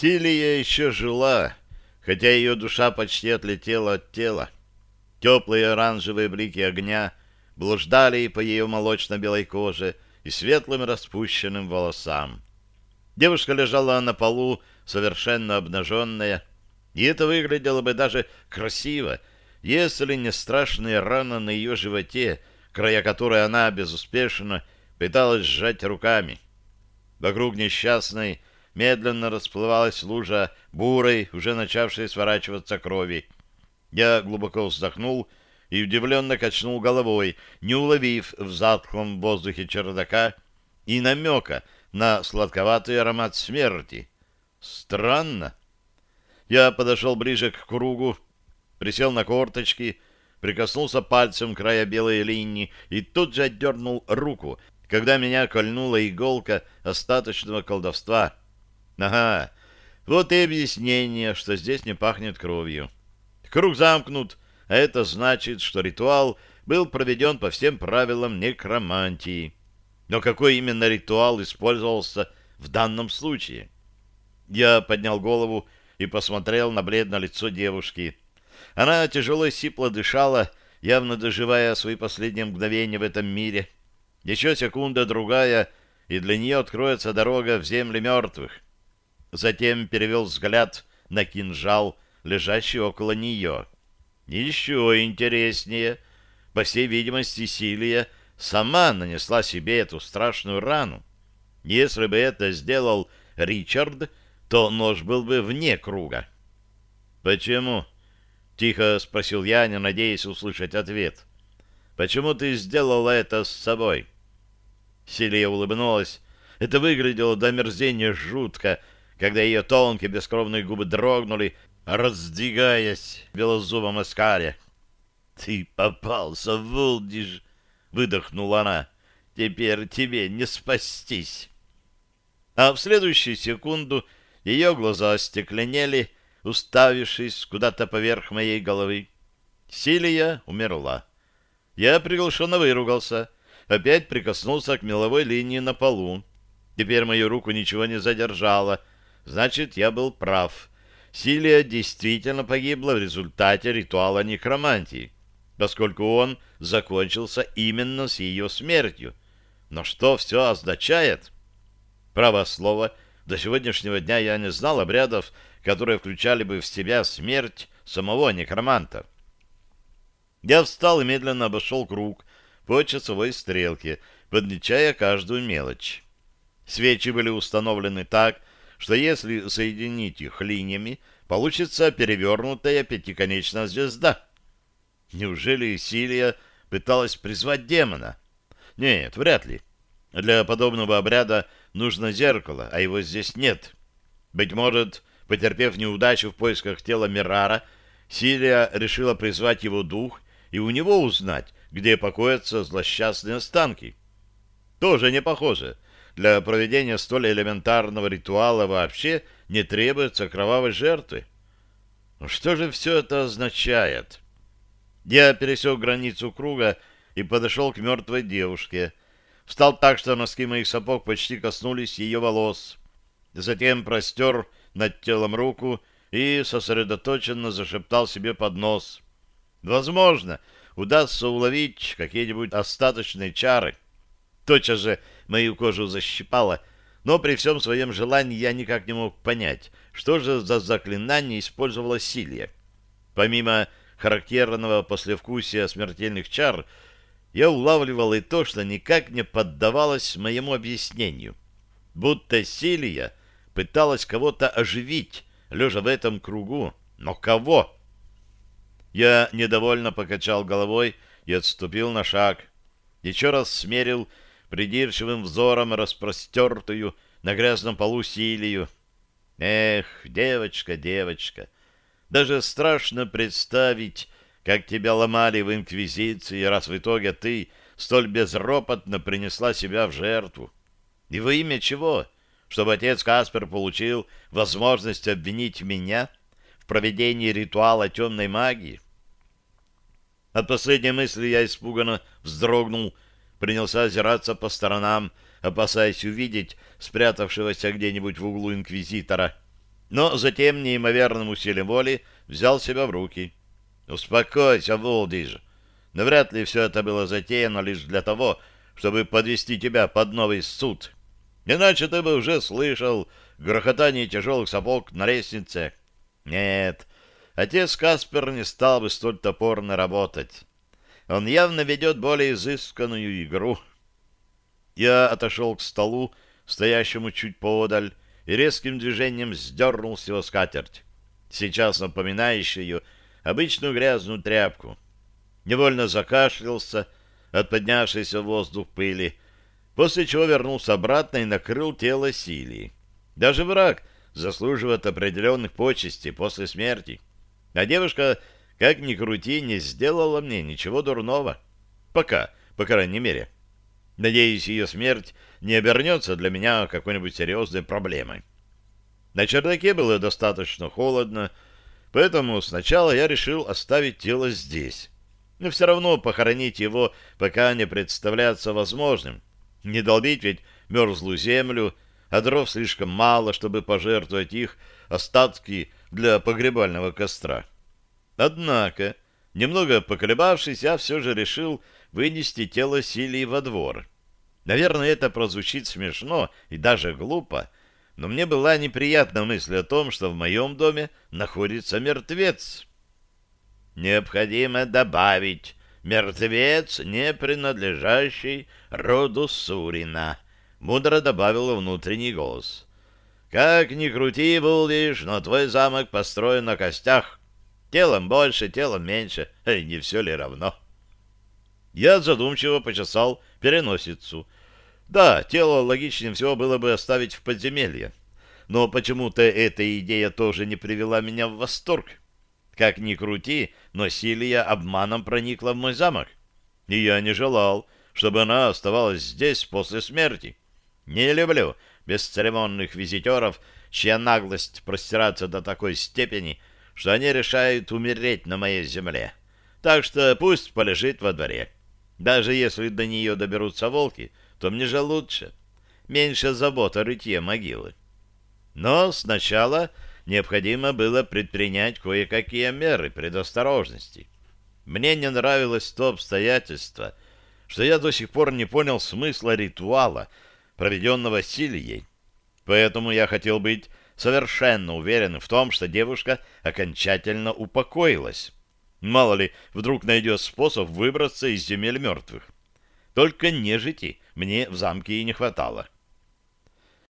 Силия еще жила, хотя ее душа почти отлетела от тела. Теплые оранжевые блики огня блуждали по ее молочно-белой коже и светлым распущенным волосам. Девушка лежала на полу, совершенно обнаженная, и это выглядело бы даже красиво, если не страшная рана на ее животе, края которой она безуспешно пыталась сжать руками. Вокруг несчастной медленно расплывалась лужа бурой, уже начавшей сворачиваться крови. Я глубоко вздохнул и удивленно качнул головой, не уловив в затхлом воздухе чердака и намека на сладковатый аромат смерти. Странно. Я подошел ближе к кругу, присел на корточки, прикоснулся пальцем края белой линии и тут же отдернул руку, когда меня кольнула иголка остаточного колдовства. Ага, вот и объяснение, что здесь не пахнет кровью. Круг замкнут, а это значит, что ритуал был проведен по всем правилам некромантии. Но какой именно ритуал использовался в данном случае? Я поднял голову и посмотрел на бледное лицо девушки. Она тяжело и сипло дышала, явно доживая свои последние мгновения в этом мире. Еще секунда-другая, и для нее откроется дорога в земли мертвых. Затем перевел взгляд на кинжал, лежащий около нее. Еще интереснее. По всей видимости, Силия сама нанесла себе эту страшную рану. Если бы это сделал Ричард, то нож был бы вне круга. «Почему?» — тихо спросил я, не надеясь услышать ответ. «Почему ты сделала это с собой?» Силия улыбнулась. Это выглядело до мерзения жутко, когда ее тонкие бескровные губы дрогнули, раздвигаясь в белозубом оскале. «Ты попался, Вулдиш!» — выдохнула она. «Теперь тебе не спастись!» А в следующую секунду ее глаза остекленели, уставившись куда-то поверх моей головы. Силия умерла. Я приглушенно выругался, опять прикоснулся к меловой линии на полу. Теперь мою руку ничего не задержало. Значит, я был прав. Силия действительно погибла в результате ритуала некромантии, поскольку он закончился именно с ее смертью. Но что все означает? Право слово, до сегодняшнего дня я не знал обрядов, которые включали бы в себя смерть самого некроманта. Я встал и медленно обошел круг по часовой стрелке, подмечая каждую мелочь. Свечи были установлены так, что если соединить их линиями, получится перевернутая пятиконечная звезда. Неужели Силия пыталась призвать демона? Нет, вряд ли. Для подобного обряда нужно зеркало, а его здесь нет. Быть может, потерпев неудачу в поисках тела Мирара, Силия решила призвать его дух и у него узнать, где покоятся злосчастные останки. Тоже не похоже. Для проведения столь элементарного ритуала вообще не требуется кровавой жертвы. Но что же все это означает? Я пересек границу круга и подошел к мертвой девушке. Встал так, что носки моих сапог почти коснулись ее волос. Затем простер над телом руку и сосредоточенно зашептал себе под нос. Возможно, удастся уловить какие-нибудь остаточные чары. Тотчас же мою кожу защипало, но при всем своем желании я никак не мог понять, что же за заклинание использовала Силья. Помимо характерного послевкусия смертельных чар, я улавливал и то, что никак не поддавалось моему объяснению. Будто Силия пыталась кого-то оживить, лежа в этом кругу. Но кого? Я недовольно покачал головой и отступил на шаг. Еще раз смерил придирчивым взором распростертую на грязном полу Силию. Эх, девочка, девочка, даже страшно представить, как тебя ломали в Инквизиции, раз в итоге ты столь безропотно принесла себя в жертву. И во имя чего? Чтобы отец Каспер получил возможность обвинить меня в проведении ритуала темной магии? От последней мысли я испуганно вздрогнул, принялся озираться по сторонам, опасаясь увидеть спрятавшегося где-нибудь в углу инквизитора. но затем неимоверным усилием воли взял себя в руки. «Успокойся, Волдиж. Навряд ли все это было затеяно лишь для того, чтобы подвести тебя под новый суд. Иначе ты бы уже слышал грохотание тяжелых сапог на лестнице. Нет, отец Каспер не стал бы столь топорно работать. Он явно ведет более изысканную игру. Я отошел к столу, стоящему чуть поодаль, и резким движением сдернул с его скатерть, сейчас напоминающую обычную грязную тряпку. Невольно закашлялся от поднявшейся в воздух пыли, после чего вернулся обратно и накрыл тело Силии. Даже враг заслуживает определенных почестей после смерти. А девушка, как ни крути, не сделала мне ничего дурного. Пока, по крайней мере. Надеюсь, ее смерть не обернется для меня какой-нибудь серьезной проблемой. На чердаке было достаточно холодно, поэтому сначала я решил оставить тело здесь. Но все равно похоронить его пока не представляется возможным. Не долбить ведь мерзлую землю, а дров слишком мало, чтобы пожертвовать их остатки для погребального костра. Однако, немного поколебавшись, я все же решил вынести тело Силии во двор. Наверное, это прозвучит смешно и даже глупо, но мне была неприятна мысль о том, что в моем доме находится мертвец. Необходимо добавить «мертвец, не принадлежащий роду Сурина», — мудро добавил внутренний голос. «Как ни крути, Вулдиш, но твой замок построен на костях. Телом больше, телом меньше, и не все ли равно?» Я задумчиво почесал переносицу. Да, тело логичнее всего было бы оставить в подземелье. Но почему-то эта идея тоже не привела меня в восторг. Как ни крути, но Силия обманом проникла в мой замок. И я не желал, чтобы она оставалась здесь после смерти. Не люблю бесцеремонных визитеров, чья наглость простирается до такой степени, что они решают умереть на моей земле. Так что пусть полежит во дворе. Даже если до нее доберутся волки, то мне же лучше. Меньше забот о рытье могилы. Но сначала необходимо было предпринять кое-какие меры предосторожности. Мне не нравилось то обстоятельство, что я до сих пор не понял смысла ритуала, проведенного Сильей. Поэтому я хотел быть совершенно уверен в том, что девушка окончательно упокоилась. Мало ли, вдруг найдет способ выбраться из земель мертвых. Только нежити мне в замке и не хватало.